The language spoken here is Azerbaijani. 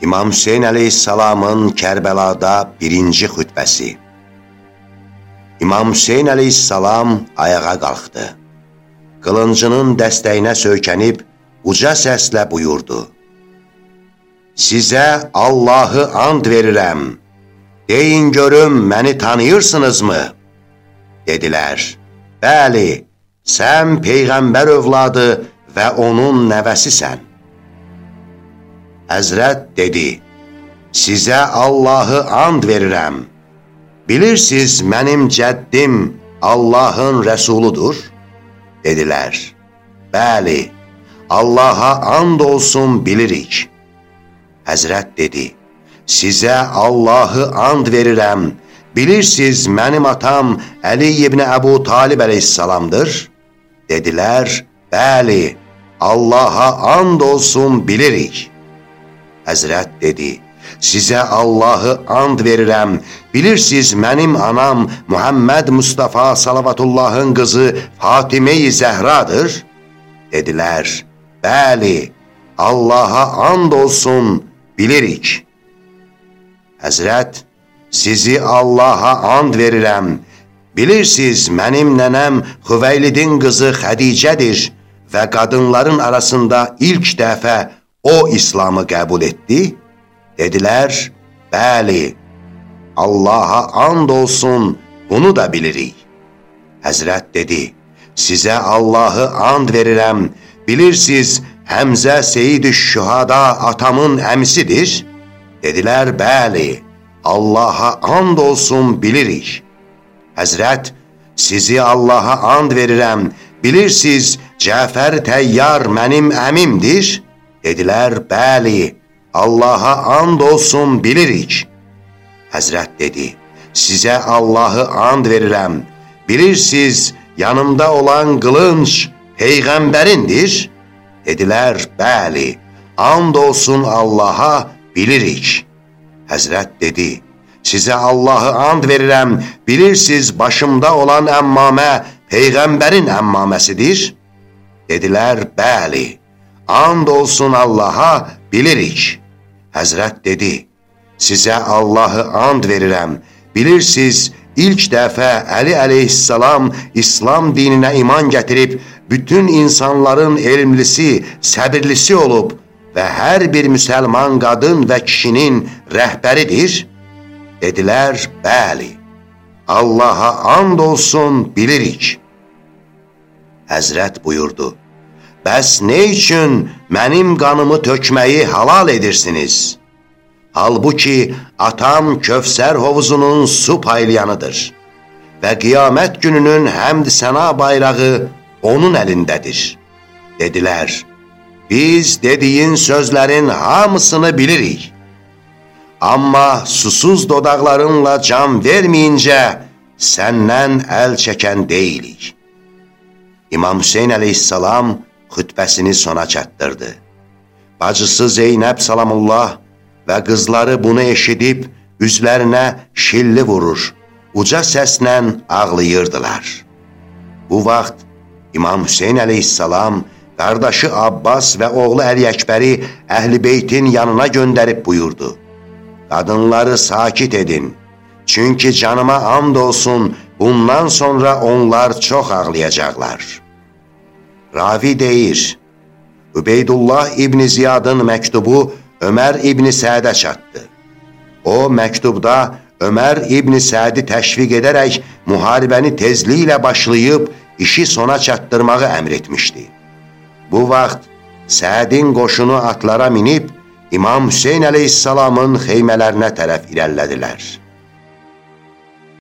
İmam Hüseyin əleyhissalamın Kərbəlada birinci xütbəsi İmam Hüseyin əleyhissalam ayağa qalxdı. Qılıncının dəstəyinə söykənib, uca səslə buyurdu. Sizə Allahı and verirəm. Deyin görüm, məni tanıyırsınızmı? Dedilər, bəli, sən Peyğəmbər övladı və onun nəvəsisən. Həzrət dedi, sizə Allahı and verirəm. Bilirsiniz, mənim cəddim Allahın rəsuludur? Dedilər, bəli, Allaha and olsun bilirik. Həzrət dedi, sizə Allahı and verirəm. Bilirsiniz, mənim atam Əli ibn Əbu Talib əleyhissalamdır? Dedilər, bəli, Allaha and olsun bilirik. Həzrət dedi, sizə Allahı and verirəm, bilirsiniz mənim anam Muhammed Mustafa Salavatullahın qızı Fatimə-i Zəhradır? Dedilər, bəli, Allaha and olsun, bilirik. Həzrət, sizi Allaha and verirəm, bilirsiniz mənim nənəm Xüveylidin qızı Xədicədir və qadınların arasında ilk dəfə o İslamı qəbul etdi? Dedilər, bəli, Allaha and olsun, bunu da bilirik. Həzrət dedi, sizə Allahı and verirəm, bilirsiniz, Həmzə Seyid-i Şühada atamın əmisidir? Dedilər, bəli, Allaha and olsun, bilirik. Həzrət, sizi Allaha and verirəm, bilirsiniz, Cəfər Təyyar mənim əmimdir? Dedilər, bəli, Allaha and olsun bilirik. Həzrət dedi, sizə Allahı and verirəm, bilirsiniz, yanımda olan qılınç Peyğəmbərindir? Dedilər, bəli, and olsun Allaha bilirik. Həzrət dedi, sizə Allahı and verirəm, bilirsiniz, başımda olan əmmamə Peyğəmbərin əmmaməsidir? Dedilər, bəli, and olsun Allaha bilirik. Həzrət dedi, sizə Allahı and verirəm, bilirsiniz, ilk dəfə Əli əleyhissalam İslam dininə iman gətirib, bütün insanların elmlisi, səbirlisi olub və hər bir müsəlman qadın və kişinin rəhbəridir? Dedilər, bəli, Allaha and olsun, bilirik. Həzrət buyurdu, Bəs nə üçün mənim qanımı tökməyi halal edirsiniz? Halbuki atam Kövsər hovuzunun su paylayanıdır və qiyamət gününün həmd səna bayrağı onun əlindədir. Dedilər, biz dediyin sözlərin hamısını bilirik. Amma susuz dodaqlarınla can verməyincə səndən əl çəkən deyilik. İmam Hüseyin əleyhissalam xütbəsini sona çatdırdı. Bacısı Zeynəb Salamullah və qızları bunu eşidib üzlərinə şilli vurur, uca səslə ağlayırdılar. Bu vaxt İmam Hüseyin əleyhissalam qardaşı Abbas və oğlu Əli Əkbəri Əhl-i Beytin yanına göndərib buyurdu. Qadınları sakit edin, çünki canıma and olsun, bundan sonra onlar çox ağlayacaqlar.'' Ravi deyir, Übeydullah İbni Ziyadın məktubu Ömər İbni Sədə çatdı. O məktubda Ömər İbni Sədi təşviq edərək müharibəni tezliklə başlayıb işi sona çatdırmağı əmr etmişdi. Bu vaxt Sədin qoşunu atlara minib İmam Hüseyin əleyhissalamın xeymələrinə tərəf irəlilədilər.